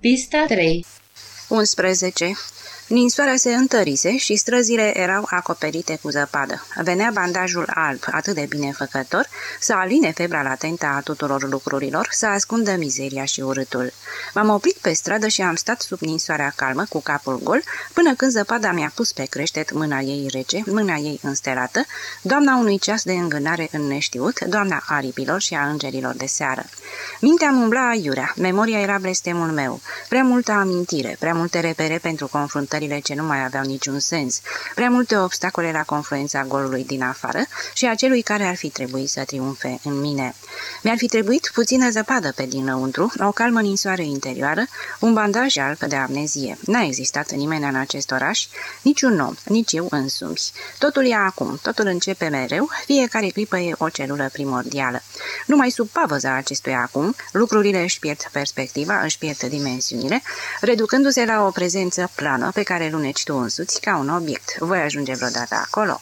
Pista 3 11. Ninsoarea se întărise și străzile erau acoperite cu zăpadă. Venea bandajul alb, atât de binefăcător, să aline febra latentă a tuturor lucrurilor, să ascundă mizeria și urâtul. M-am oprit pe stradă și am stat sub ninsoarea calmă, cu capul gol, până când zăpada mi-a pus pe creștet mâna ei rece, mâna ei înstelată, doamna unui ceas de îngânare în neștiut, doamna aripilor și a îngerilor de seară. Mintea îmi umbla aiurea, memoria era blestemul meu, prea multă amintire, prea multe repere pentru confruntări întâmplările ce nu mai aveau niciun sens, prea multe obstacole la confluența golului din afară și a celui care ar fi trebuit să triumfe în mine. Mi-ar fi trebuit puțină zăpadă pe dinăuntru, o calmă ninsoare interioară, un bandaj alb de amnezie. N-a existat nimeni în acest oraș, niciun om, nici eu însumi. Totul e acum, totul începe mereu, fiecare clipă e o celulă primordială. Numai sub pavăza acestui acum, lucrurile își pierd perspectiva, își pierd dimensiunile, reducându-se la o prezență plană pe care luneci tu însuți ca un obiect. Voi ajunge vreodată acolo.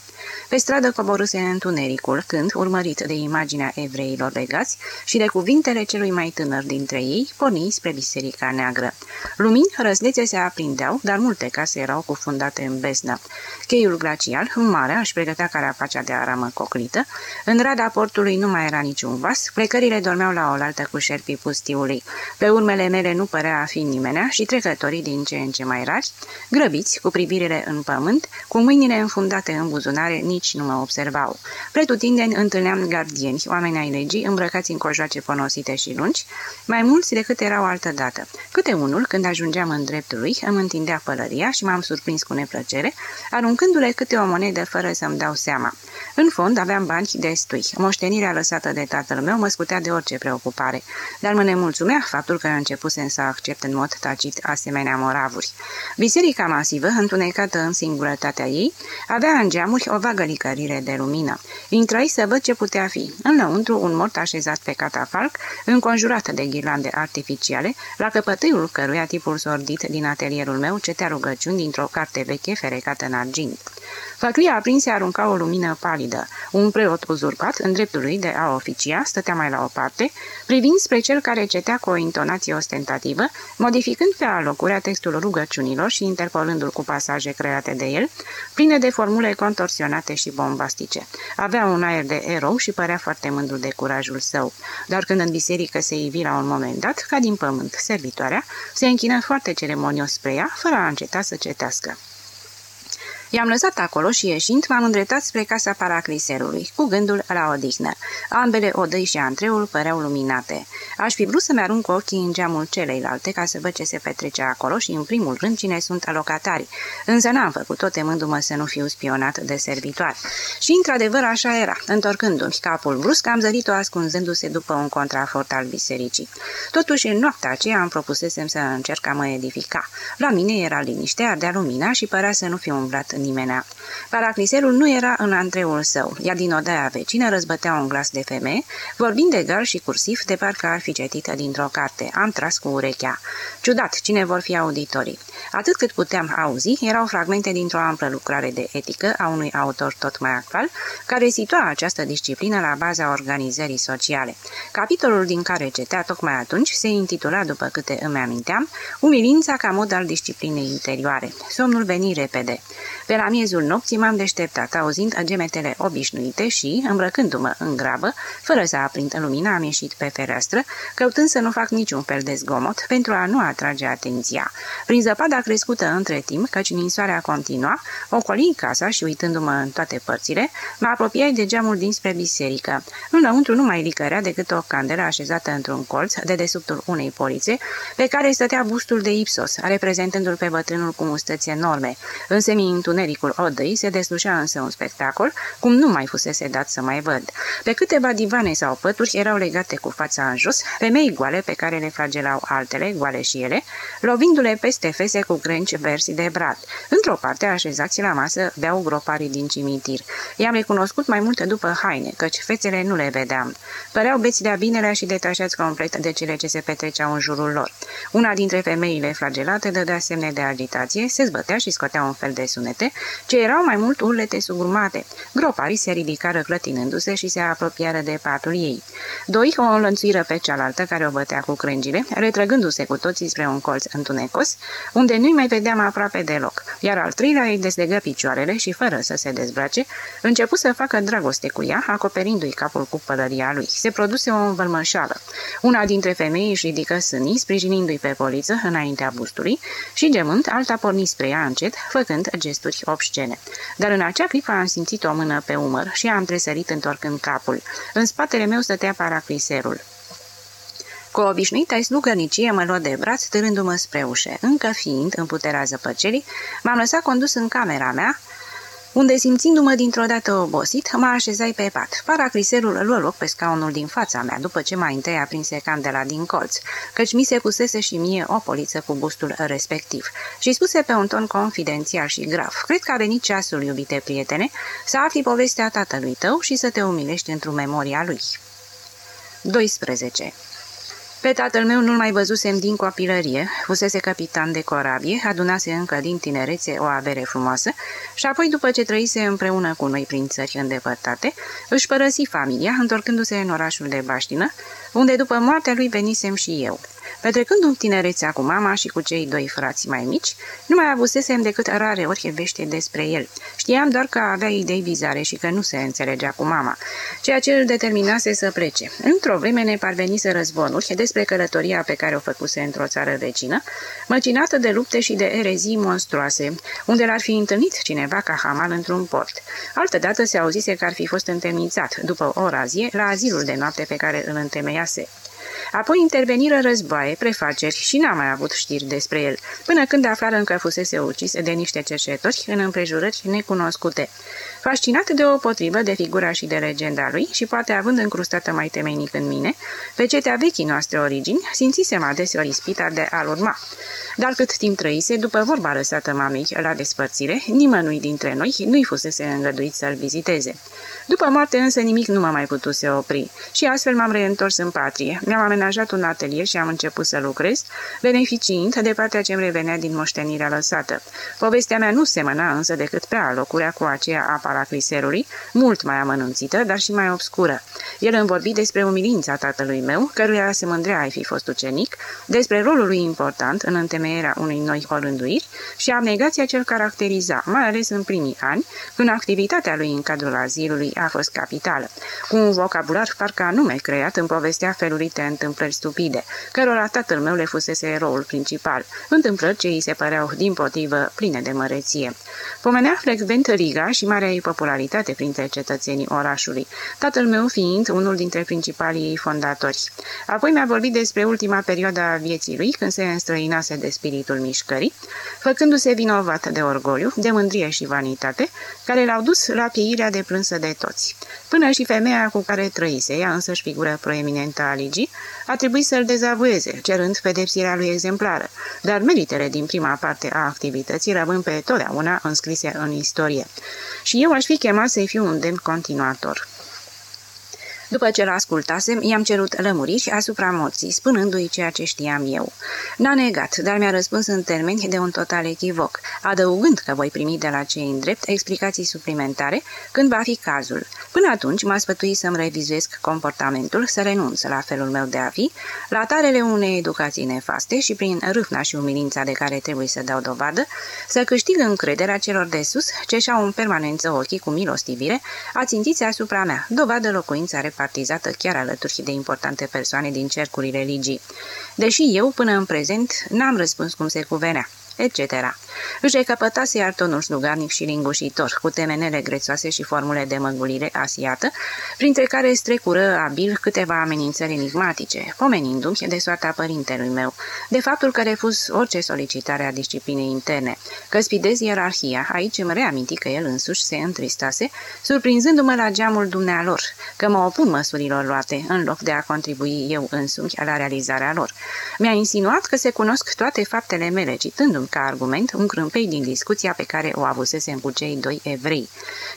Pe stradă coborâse întunericul când, urmărit de imaginea evreilor legați și de cuvintele celui mai tânăr dintre ei, porni spre biserica neagră. Lumini răzlețe se aprindeau, dar multe case erau cufundate în beznă. Cheiul glacial, marea, își pregătea carapacea de aramă coclită. În rada portului nu mai era niciun vas, plecările dormeau la oaltă cu șerpii pustiului. Pe urmele mele nu părea a fi nimenea și trecătorii din ce în ce mai rari, grăbiți, cu privirile în pământ, cu mâinile înfundate în buzunare, nici nu mă observau. Pretutindeni întâlneam gardieni, oameni ai legii, îmbrăcați în cojoace ponosite și lungi, mai mulți decât erau altădată. Câte unul, când ajungeam în dreptul lui, îmi întindea pălăria și m-am surprins cu neplăcere, aruncându-le câte o monedă fără să-mi dau seama. În fond, aveam bani destui. Moștenirea lăsată de tatăl meu mă scutea de orice preocupare, dar mă nemulțumea faptul că începusem să accept în mod tacit asemenea moravuri. Biserica masivă, întunecată în singurătatea ei, avea în geamuri o vagă licărire de lumină. Intrai să văd ce putea fi. Înăuntru, un mort așezat pe catafalc, înconjurat de ghirlande artificiale, la căpătâiul căruia tipul sordit din atelierul meu cetea rugăciuni dintr-o carte veche ferecată în argint. Făclia aprinse arunca o lumină palidă. Un preot uzurpat, în dreptul lui de a oficia, stătea mai la o parte, privind spre cel care cetea cu o intonație ostentativă, modificând pe alocurea textul rugăciunilor și interpolându-l cu pasaje create de el, pline de formule contorsionate și bombastice. Avea un aer de erou și părea foarte mândru de curajul său, dar când în biserică se ivi la un moment dat, ca din pământ, servitoarea, se închină foarte ceremonios spre ea, fără a înceta să cetească. I-am lăsat acolo și ieșind, m-am îndreptat spre casa paracliserului, cu gândul la odihnă. Ambele odăi și antreul păreau luminate. Aș fi vrut să-mi arunc ochii în geamul celeilalte ca să văd ce se petrece acolo și, în primul rând, cine sunt alocatari. Însă n-am făcut-o temându-mă să nu fiu spionat de servitoare. Și, într-adevăr, așa era. Întorcându-mi capul brusc, am zărit-o ascunzându-se după un contrafort al bisericii. Totuși, în noaptea aceea am propusesem să încerc a mă edifica. La mine era liniște, ardea lumina și părea să nu fiu umblat nimenea. Paracliserul nu era în antreul său, iar din odaia vecină răzbătea un glas de femeie, vorbind egal și cursiv, de parcă ar fi cetită dintr-o carte. Am tras cu urechea. Ciudat, cine vor fi auditorii? Atât cât puteam auzi, erau fragmente dintr-o amplă lucrare de etică a unui autor tot mai actual, care situa această disciplină la baza organizării sociale. Capitolul din care cetea tocmai atunci se intitula, după câte îmi aminteam, Umilința ca mod al disciplinei interioare. Somnul veni repede. Pe la miezul nopții m-am deșteptat, auzind gemetele obișnuite și, îmbrăcându-mă în grabă, fără să aprind lumina, am ieșit pe fereastră, căutând să nu fac niciun fel de zgomot pentru a nu atrage atenția. Prin zăpada crescută între timp, căci ninsoarea continua, ocoli casa și uitându-mă în toate părțile, mă apropiai de geamul dinspre biserică. Înăuntru nu mai licărea decât o candelă așezată într-un colț, de desubtul unei polițe, pe care stătea bustul de Ipsos, reprezentându-l pe bătrânul cu mustăți enorme. În semi-întunericul odăi se deslușea însă un spectacol, cum nu mai fusese dat să mai văd. Pe câteva divane sau pături erau legate cu fața în jos, femei goale pe care le flagelau altele, goale și ele, lovindu-le peste fese cu grenci versi de brad. Într-o parte, așezați la masă, beau groparii din cimitir. I-am recunoscut mai multe după haine, căci fețele nu le vedeam. Păreau beți de binele și detașați complet de cele ce se petreceau în jurul lor. Una dintre femeile flagelate dădea semne de agitație, se zbătea și scotea un fel de sunete, întunecate, ce erau mai mult urlete sugrumate. Groparii se ridicară clătinându-se și se apropiară de patul ei. Doi o înlănțuiră pe cealaltă, care o bătea cu crângile, retrăgându-se cu toții spre un colț întunecos, unde nu-i mai vedeam aproape deloc, iar al treilea îi deslegă picioarele și, fără să se dezbrace, începu să facă dragoste cu ea, acoperindu-i capul cu pălăria lui. Se produse o învălmășală. Una dintre femei își ridică sânii, sprijinindu-i pe poliță înaintea bustului și, gemând, alta porni spre ea încet, făcând gesturi obscene. Dar în acea clipă am simțit o mână pe umăr și am tresărit întorcând capul. În spatele meu stătea paracliserul. Cu obișnuită slugărnicie mă luă de braț, târându-mă spre ușe. Încă fiind în puterea zăpăcerii, m-am lăsat condus în camera mea, unde, simțindu-mă dintr-o dată obosit, mă așezai pe pat. Paracriserul luă loc pe scaunul din fața mea, după ce mai întâi aprinse candela din colț, căci mi se pusese și mie o poliță cu bustul respectiv. Și spuse pe un ton confidențial și grav, cred că a venit ceasul, iubite prietene, să afli povestea tatălui tău și să te umilești într-o memoria lui. 12. Pe tatăl meu nu-l mai văzusem din copilărie, fusese capitan de corabie, adunase încă din tinerețe o avere frumoasă și apoi, după ce trăise împreună cu noi prin țări îndepărtate, își părăsi familia, întorcându-se în orașul de Baștină, unde după moartea lui venisem și eu. Petrecându-mi tinerețea cu mama și cu cei doi frați mai mici, nu mai avusesem decât rare ori vește despre el. Știam doar că avea idei bizare și că nu se înțelegea cu mama, ceea ce îl determinase să plece. Într-o vreme ne parvenise războnuri despre călătoria pe care o făcuse într-o țară vecină, măcinată de lupte și de erezii monstruoase, unde l-ar fi întâlnit cineva ca hamal într-un port. Altădată se auzise că ar fi fost întemnițat, după o razie, la azilul de noapte pe care îl întemeiase. Apoi interveniră războaie, prefaceri și n-a mai avut știri despre el, până când aflară că fusese ucis de niște cercetori în împrejurări necunoscute. Fascinat de o potrivă de figura și de legenda lui și poate având încrustată mai temeinic în mine, pe cetea vechii noastre origini, simțisem adeseori ispita de a-l urma. Dar cât timp trăise, după vorba lăsată mamei la despărțire, nimănui dintre noi nu-i fusese îngăduit să-l viziteze. După moarte însă nimic nu m-a mai putut să opri și astfel m-am reîntors în patrie. Mi-am amenajat un atelier și am început să lucrez, beneficiind de partea ce-mi revenea din moștenirea lăsată. Povestea mea nu semăna însă decât prea alocurea cu aceea a paracliserului, mult mai amănunțită, dar și mai obscură. El îmi vorbi despre umilința tatălui meu, căruia se mândrea ai fi fost ucenic, despre rolul lui important în întemeierea unei noi holânduiri și abnegația ce-l caracteriza, mai ales în primii ani, când activitatea lui în cadrul azilului a fost capitală, cu un vocabular parcă anume creat în povestea felurite întâmplări stupide, cărora tatăl meu le fusese eroul principal, întâmplări ce îi se păreau din potrivă pline de măreție. Pomenea frecvent Riga și marea ei popularitate printre cetățenii orașului, tatăl meu fiind unul dintre principalii ei fondatori. Apoi mi-a vorbit despre ultima perioadă a vieții lui, când se înstrăinase de spiritul mișcării, făcându-se vinovat de orgoliu, de mândrie și vanitate, care l-au dus la pieirea de plânsă de toți. Până și femeia cu care trăise, ea însăși figură proeminentă a ligii, a trebuit să-l dezavueze, cerând pedepsirea lui exemplară, dar meritele din prima parte a activității rămân pe totdeauna înscrise în istorie. Și eu aș fi chemat să-i fiu un demn continuator. După ce l-ascultasem, i-am cerut lămuriri asupra morții, spunându-i ceea ce știam eu. N-a negat, dar mi-a răspuns în termeni de un total echivoc, adăugând că voi primi de la cei în drept explicații suplimentare când va fi cazul. Până atunci m-a sfătuit să-mi revizuiesc comportamentul, să renunț la felul meu de a fi, la tarele unei educații nefaste și prin râfna și umilința de care trebuie să dau dovadă, să câștig încrederea celor de sus ce și-au în permanență ochii cu milostivire, ațintiți asupra mea, dovadă locuința repartizată chiar alături de importante persoane din cercurile religii. Deși eu, până în prezent, n-am răspuns cum se cuvenea etc. Își recăpătase iar tonul șlugarnic și lingușitor, cu temenele grețoase și formule de măgulire asiată, printre care strecură abil câteva amenințări enigmatice, pomenindu-mi de soarta părintelui meu, de faptul că refuz orice solicitare a disciplinei interne, că spidez ierarhia, aici îmi reaminti că el însuși se întristase, surprinzându-mă la geamul dumnealor, că mă opun măsurilor luate, în loc de a contribui eu însumi la realizarea lor. Mi-a insinuat că se cunosc toate faptele mele, citându-mi ca argument un încrâmpei din discuția pe care o avusesem cu cei doi evrei.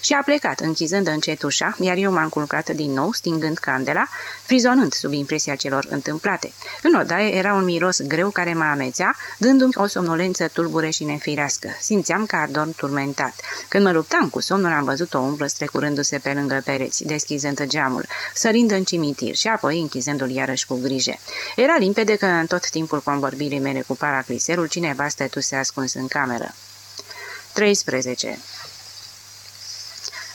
Și a plecat, închizând încet ușa, iar eu m-am culcat din nou, stingând candela, frizonând sub impresia celor întâmplate. În odaie era un miros greu care mă amețea, dându-mi o somnolență tulbure și nefirească. Simțeam că adorm turmentat. Când mă luptam cu somnul, am văzut o umbră strecurându-se pe lângă pereți, deschizând geamul, sărind în cimitir și apoi închizându-l iarăși cu grijă. Era limpede că în tot timpul convorbirii mele cu paracliserul cineva stătuse ascuns în cameră. 13.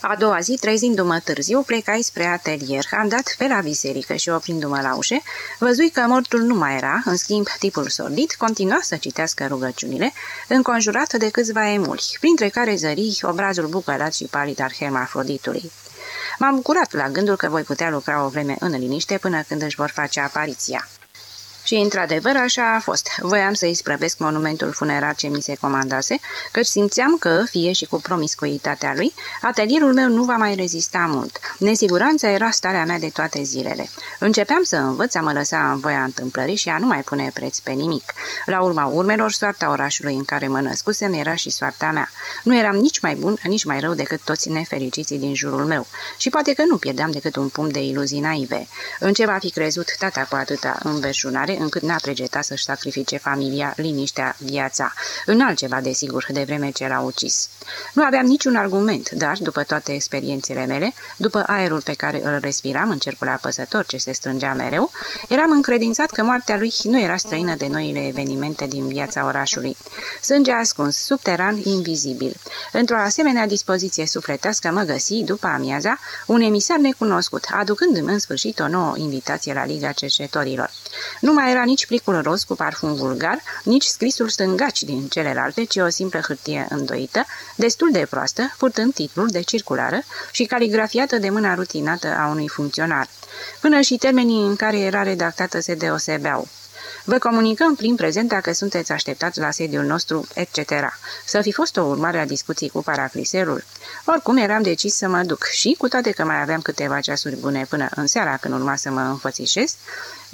A doua zi, trezindu-mă târziu, plecai spre atelier. Am dat pe la biserică și, oprindu-mă la ușe, văzui că mortul nu mai era, în schimb, tipul sordit continua să citească rugăciunile, înconjurat de câțiva emuli, printre care zări obrazul bucălat și palid al hermafroditului. M-am bucurat la gândul că voi putea lucra o vreme în liniște până când își vor face apariția. Și, într-adevăr, așa a fost. Voiam să-i sprăvesc monumentul funerar ce mi se comandase, căci simțeam că, fie și cu promiscuitatea lui, atelierul meu nu va mai rezista mult. Nesiguranța era starea mea de toate zilele. Începeam să învăț a mă lăsa în voia întâmplării și a nu mai pune preț pe nimic. La urma urmelor, soarta orașului în care mă născusem era și soarta mea. Nu eram nici mai bun, nici mai rău decât toți nefericiții din jurul meu. Și poate că nu pierdeam decât un pumn de iluzii naive. În ce va fi crezut tata cu atâta înverșunare, încât n-a pregetat să-și sacrifice familia, liniștea, viața, în altceva, desigur, de vreme ce l-a ucis. Nu aveam niciun argument, dar, după toate experiențele mele, după aerul pe care îl respiram în cercul apăsător ce se strângea mereu, eram încredințat că moartea lui nu era străină de noile evenimente din viața orașului. Sânge ascuns, subteran, invizibil. Într-o asemenea dispoziție sufletească mă găsi, după amiaza, un emisar necunoscut, aducându-mi în sfârșit o nouă invitație la Liga Cercetorilor. Nu mai era nici plicul roz cu parfum vulgar, nici scrisul stângaci din celelalte, ci o simplă hârtie îndoită, destul de proastă, purtând titlul de circulară și caligrafiată de mâna rutinată a unui funcționar. Până și termenii în care era redactată se deosebeau. Vă comunicăm prin prezent dacă sunteți așteptați la sediul nostru, etc. Să fi fost o urmare a discuției cu paracliserul. Oricum eram decis să mă duc și, cu toate că mai aveam câteva ceasuri bune până în seara când urma să mă înfățișez,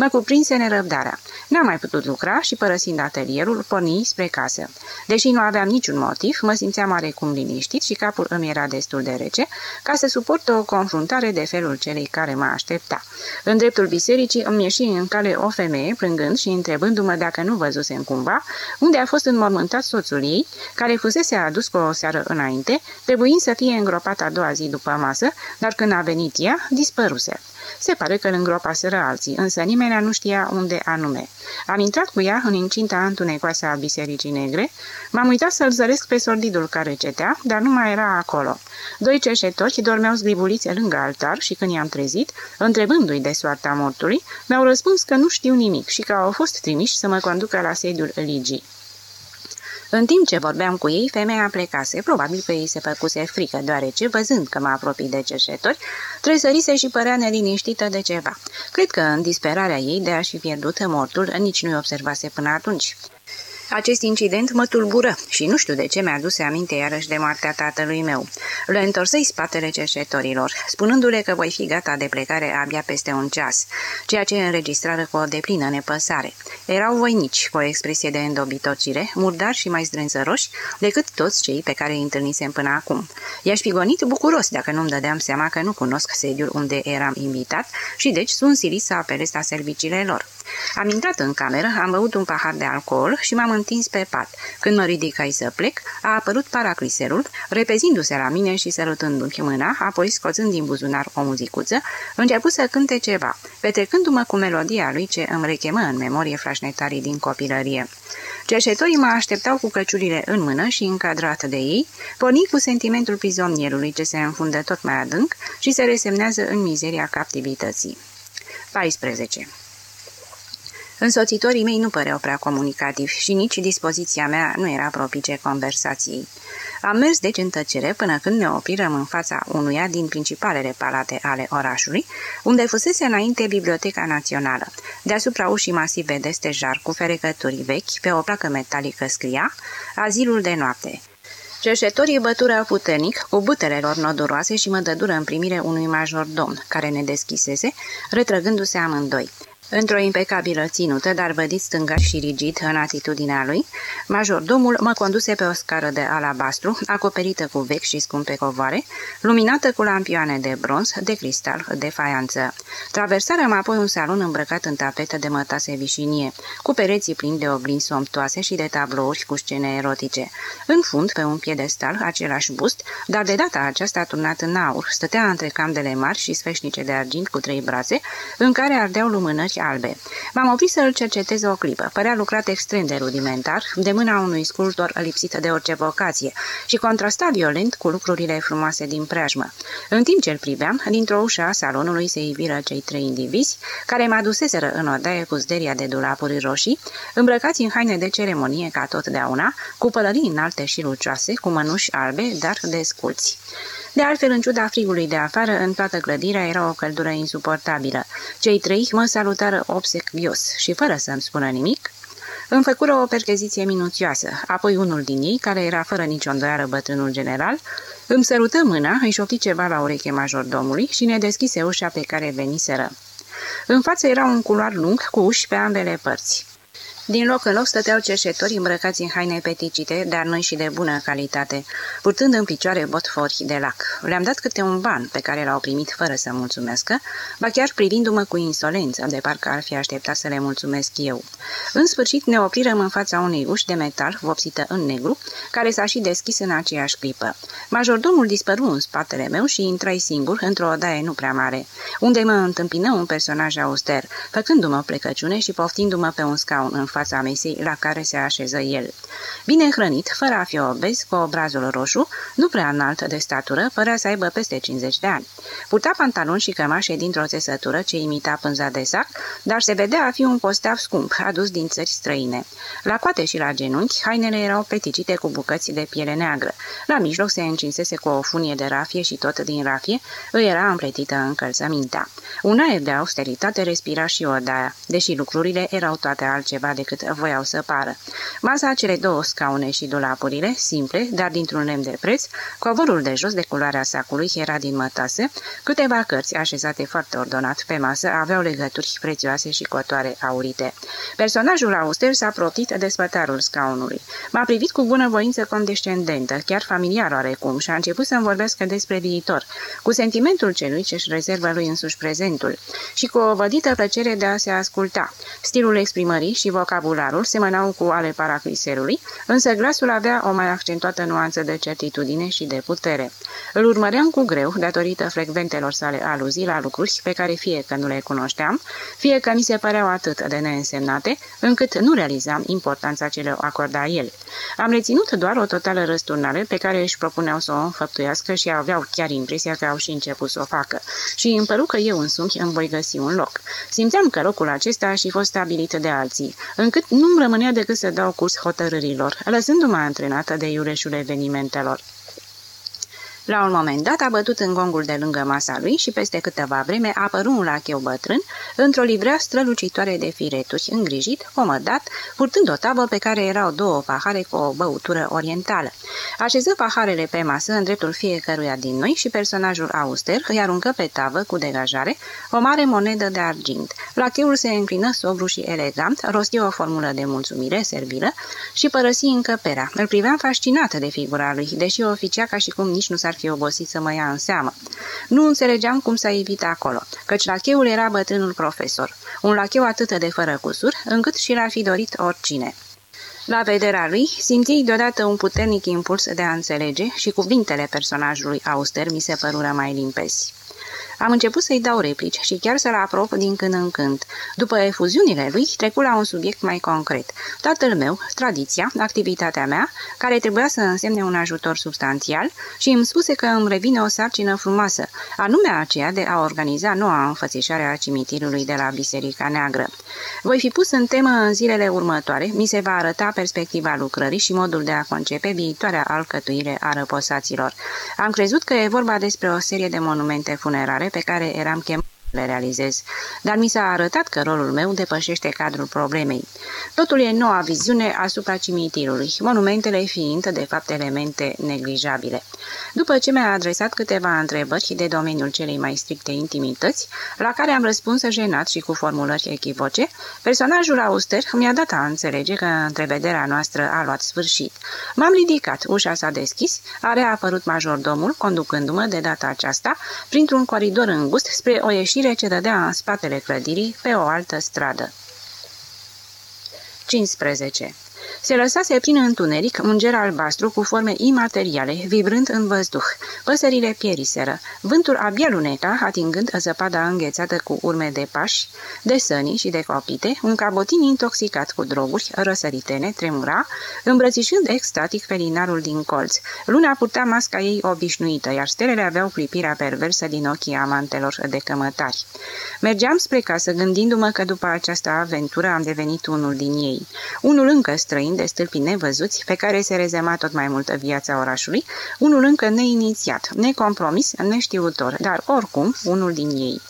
Mă cuprinse nerăbdarea. N-am mai putut lucra și, părăsind atelierul, porni spre casă. Deși nu aveam niciun motiv, mă simțeam oarecum liniștit și capul îmi era destul de rece ca să suport o confruntare de felul celei care mă aștepta. În dreptul bisericii îmi ieși în cale o femeie, plângând și întrebându-mă dacă nu văzusem cumva unde a fost înmormântat soțul ei, care fusese adus cu o seară înainte, trebuind să fie îngropat a doua zi după masă, dar când a venit ea, dispăruse. Se pare că îl îngropaseră alții, însă nimeni nu știa unde anume. Am intrat cu ea în incinta întunecoasă a bisericii negre, m-am uitat să-l zăresc pe sordidul care cetea, dar nu mai era acolo. Doi cerșetori dormeau zglibuliți lângă altar și când i-am trezit, întrebându-i de soarta mortului, mi-au răspuns că nu știu nimic și că au fost trimiși să mă conducă la sediul ligii. În timp ce vorbeam cu ei, femeia plecase. Probabil că ei se făcuse frică, deoarece, văzând că mă apropii de cerșetori, tresărise și părea neliniștită de ceva. Cred că, în disperarea ei de a-și fi pierdut mortul, nici nu-i observase până atunci. Acest incident mă tulbură și nu știu de ce mi-a adus aminte iarăși de moartea tatălui meu. Le întorsei spatele cercetorilor, spunându-le că voi fi gata de plecare abia peste un ceas, ceea ce înregistrară cu o deplină nepăsare. Erau voinici, cu o expresie de îndobitocire, murdari și mai zdrânzăroși decât toți cei pe care îi întâlnisem până acum. I-aș fi gonit bucuros dacă nu-mi dădeam seama că nu cunosc sediul unde eram invitat și deci sunt silit să apelez la serviciile lor. Am intrat în cameră, am băut un pahar de alcool și m-am întins pe pat. Când mă ridicai să plec, a apărut paracliserul, repezindu-se la mine și sărutându-mi mâna, apoi scoțând din buzunar o muzicuță, început să cânte ceva, petrecându-mă cu melodia lui ce îmi rechemă în memorie flașnetarii din copilărie. Cerșetorii mă așteptau cu căciulile în mână și încadrat de ei, porni cu sentimentul prizonierului ce se înfundă tot mai adânc și se resemnează în mizeria captivității. 14. Însoțitorii mei nu păreau prea comunicativi și nici dispoziția mea nu era propice conversației. Am mers deci în tăcere până când ne oprirăm în fața unuia din principalele palate ale orașului, unde fusese înainte Biblioteca Națională. Deasupra ușii masive de stejar cu ferecături vechi, pe o placă metalică scria Azilul de noapte. Cerșetorii bătură puternic, cu butele lor noduroase și mă dădură în primire unui major domn, care ne deschisese, retrăgându-se amândoi. Într-o impecabilă ținută, dar vădit stânga și rigid în atitudinea lui, majordomul mă conduse pe o scară de alabastru, acoperită cu vechi și scumpe covoare, luminată cu lampioane de bronz, de cristal, de faianță. Traversarea apoi un salon îmbrăcat în tapetă de mătase vișinie, cu pereții plini de oglinzi somptoase și de tablouri cu scene erotice. În fund, pe un piedestal, același bust, dar de data aceasta turnat în aur, stătea între candele mari și sfeșnice de argint cu trei brațe, în care ardeau lumânări albe. M-am oprit să-l cercetez o clipă. Părea lucrat extrem de rudimentar, de mâna unui sculptor lipsit de orice vocație și contrasta violent cu lucrurile frumoase din preajmă. În timp ce îl priveam, dintr-o ușă a salonului se iviră cei trei indivizi, care mă aduseseră în odaie cu zderia de dulapuri roșii, îmbrăcați în haine de ceremonie ca totdeauna, cu pălării înalte și lucioase, cu mănuși albe, dar de sculți. De altfel, în ciuda frigului de afară, în toată clădirea era o căldură insuportabilă. Cei trei mă salutară obsequios și, fără să-mi spună nimic, îmi făcură o percheziție minuțioasă, apoi unul din ei, care era fără nicio îndoială bătrânul general, îmi sărută mâna, îi șopti ceva la ureche majordomului și ne deschise ușa pe care veniseră. În față era un culoar lung cu uși pe ambele părți. Din loc în loc stăteau cerșetori îmbrăcați în haine peticite, dar noi și de bună calitate, purtând în picioare botfori de lac. Le-am dat câte un ban pe care l-au primit fără să mulțumească, ba chiar privindu-mă cu insolență, de parcă ar fi așteptat să le mulțumesc eu. În sfârșit ne oprirăm în fața unei uși de metal vopsită în negru, care s-a și deschis în aceeași clipă. Majordomul dispăru în spatele meu și intrai singur într-o odaie nu prea mare, unde mă întâmpină un personaj auster, făcându-mă plecăciune și poftindu-mă pe un scaun în fața mesei la care se așeză el. Bine hrănit, fără a fi obez, cu obrazul roșu, nu prea înalt de statură, părea să aibă peste 50 de ani. Purta pantaloni și cămașe dintr-o țesătură ce imita pânza de sac, dar se vedea a fi un postav scump, adus din țări străine. La coate și la genunchi, hainele erau peticite cu bucăți de piele neagră. La mijloc se încinsese cu o funie de rafie și tot din rafie îi era împletită încălțămintea. Un aer de austeritate respira și odaia, deși lucrurile erau toate altceva decât voiau să pară. Masa, cele două scaune și dulapurile, simple, dar dintr-un lemn de preț, covorul de jos de culoarea sacului era din mătase, câteva cărți așezate foarte ordonat pe masă aveau legături prețioase și cotoare aurite. Personajul auster s-a protit de spătarul scaunului. M-a privit cu bunăvoință condescendentă, chiar familiar oarecum, și a început să-mi vorbească despre viitor, cu sentimentul celui ce-și rezervă lui însuși prezentul și cu o vădită plăcere de a se asculta. Stilul exprimării și vocabularul semănau cu ale paracliserului, însă glasul avea o mai accentuată nuanță de certitudine și de putere. Îl urmăream cu greu, datorită frecventelor sale aluzii la lucruri pe care fie că nu le cunoșteam, fie că mi se păreau atât de neînsemnate, încât nu realizam importanța ce le acorda el. Am reținut doar o totală răsturnare pe care își propuneau să o înfăptuiască și aveau chiar impresia că au și început să o facă. Și îmi păru că eu însumi îmi voi găsi un loc. Simțeam că locul acesta aș și fost stabilit de alții, încât nu-mi rămânea decât să dau curs hotărârilor, lăsându-mă antrenată de iureșul evenimentelor. La un moment dat a bătut în gongul de lângă masa lui și peste câteva vreme a apărut un lacheu bătrân într-o livrea strălucitoare de fireturi, îngrijit, omădat, purtând o tavă pe care erau două pahare cu o băutură orientală. Așeză paharele pe masă în dreptul fiecăruia din noi și personajul auster îi aruncă pe tavă cu degajare o mare monedă de argint. Lacheul se înclină sobru și elegant, rosti o formulă de mulțumire, servilă și părăsi încăperea. Îl priveam fascinată de figura lui, deși o oficia ca și cum nici nu s-ar fi obosit să mă ia în seamă. Nu înțelegeam cum s-a evit acolo, căci lacheul era bătrânul profesor, un lacheu atât de fără cusur, încât și l-ar fi dorit oricine. La vederea lui, simți deodată un puternic impuls de a înțelege și cuvintele personajului auster mi se părură mai limpezi. Am început să-i dau replici și chiar să-l aprop din când în când. După efuziunile lui, trecu la un subiect mai concret. Tatăl meu, tradiția, activitatea mea, care trebuia să însemne un ajutor substanțial și îmi spuse că îmi revine o sarcină frumoasă, anume aceea de a organiza noua înfățișare a cimitirului de la Biserica Neagră. Voi fi pus în temă în zilele următoare, mi se va arăta perspectiva lucrării și modul de a concepe viitoarea alcătuire a răposaților. Am crezut că e vorba despre o serie de monumente funerare pe care eram chemat le realizez, dar mi s-a arătat că rolul meu depășește cadrul problemei. Totul e noua viziune asupra cimitirului, monumentele fiind de fapt elemente neglijabile. După ce mi-a adresat câteva întrebări de domeniul celei mai stricte intimități, la care am răspuns jenat și cu formulări echivoce, personajul auster mi-a dat a înțelege că întrevederea noastră a luat sfârșit. M-am ridicat, ușa s-a deschis, a reapărut majordomul, conducându-mă de data aceasta printr-un coridor îngust spre o ieșire ce dădea în spatele clădirii pe o altă stradă. 15. Se lăsase prin întuneric un ger albastru cu forme imateriale, vibrând în văzduh. Păsările pieriseră. Vântul abia luneca, atingând zăpada înghețată cu urme de pași, de săni și de copite, un cabotin intoxicat cu droguri, răsăritene, tremura, îmbrățișând extatic felinarul din colț. Luna purta masca ei obișnuită, iar stelele aveau clipirea perversă din ochii amantelor de cămătari. Mergeam spre casă, gândindu-mă că după această aventură am devenit unul din ei. Unul încă străin străini de stâlpi nevăzuți, pe care se rezema tot mai multă viața orașului, unul încă neinițiat, necompromis, neștiutor, dar oricum unul din ei.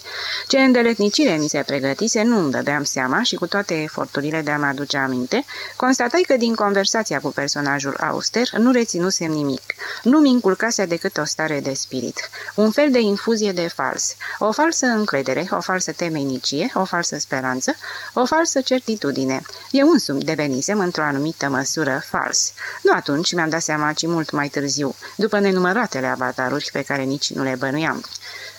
Ce îndeletnicire mi se pregătise, nu îmi dădeam seama și cu toate eforturile de a mă aduce aminte, constatai că din conversația cu personajul auster nu reținusem nimic. Nu mi inculcase decât o stare de spirit, un fel de infuzie de fals, o falsă încredere, o falsă temenicie, o falsă speranță, o falsă certitudine. Eu însumi devenisem într-o anumită măsură fals. Nu atunci mi-am dat seama, ci mult mai târziu, după nenumăratele avataruri pe care nici nu le bănuiam.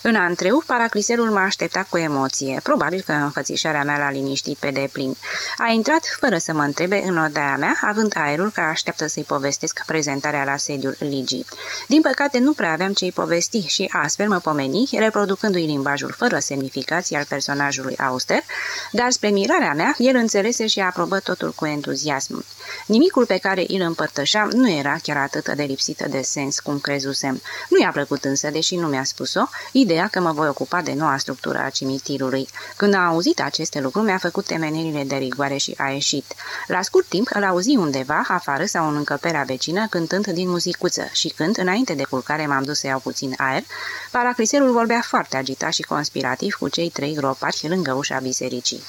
În antreu, paracliserul m-a așteptat cu emoție. Probabil că înfățișarea mea l-a liniștit pe deplin. A intrat fără să mă întrebe în odaia mea, având aerul că așteaptă să-i povestesc prezentarea la sediul ligii. Din păcate, nu prea aveam ce-i povesti și astfel mă pomeni, reproducându-i limbajul fără semnificații al personajului auster, dar spre mirarea mea, el înțelese și aprobă totul cu entuziasm. Nimicul pe care îl împărtășeam nu era chiar atât de lipsită de sens cum crezusem. Nu i-a plăcut însă, deși nu mi-a spus-o, ideea că mă voi ocupa de noua structură a cimitirului. Când a auzit aceste lucruri, mi-a făcut temenerile de rigoare și a ieșit. La scurt timp îl auzi undeva, afară sau în încăperea vecină, cântând din muzicuță și când, înainte de culcare, m-am dus să iau puțin aer, paracliserul vorbea foarte agitat și conspirativ cu cei trei gropari lângă ușa bisericii.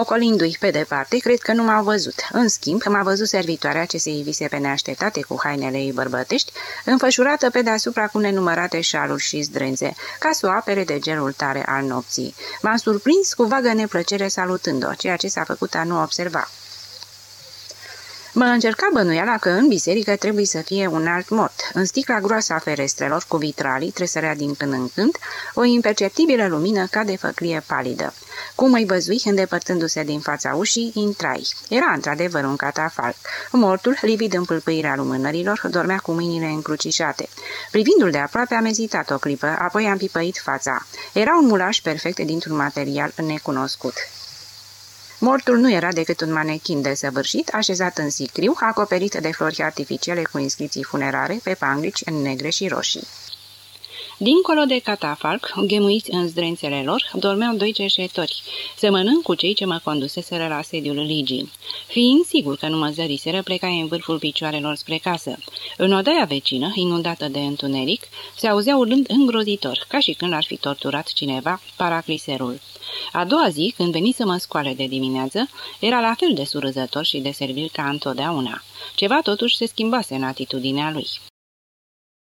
Ocolindu-i pe departe, cred că nu m-au văzut. În schimb, m-a văzut servitoarea ce se ivise pe neașteptate cu hainele ei bărbătești, înfășurată pe deasupra cu nenumărate șaluri și zdrențe, ca să o apere de gelul tare al nopții. M-am surprins cu vagă neplăcere salutând-o, ceea ce s-a făcut a nu observa. Mă încerca bănuiala că în biserică trebuie să fie un alt mod. În sticla groasă a ferestrelor, cu vitralii, tresărea din când în când, o imperceptibilă lumină ca de făclie palidă. Cum îi văzui, îndepărtându-se din fața ușii, intrai. Era într-adevăr un catafalc. Mortul, livid în pâlpâirea lumânărilor, dormea cu mâinile încrucișate. Privindu-l de aproape, am ezitat o clipă, apoi am pipăit fața. Era un mulaș perfect dintr-un material necunoscut. Mortul nu era decât un manechin desăvârșit, așezat în sicriu, acoperit de flori artificiale cu inscripții funerare pe panglici în negre și roșii. Dincolo de catafalc, ghemuiți în zdrențele lor, dormeau doi cerșetori, semănând cu cei ce mă conduseseră la sediul ligii. Fiind sigur că nu mă zăriseră, plecai în vârful picioarelor spre casă. În odaia vecină, inundată de întuneric, se auzea urlând îngrozitor, ca și când ar fi torturat cineva paracliserul. A doua zi, când veni să mă scoale de dimineață, era la fel de surâzător și de servil ca întotdeauna. Ceva totuși se schimbase în atitudinea lui.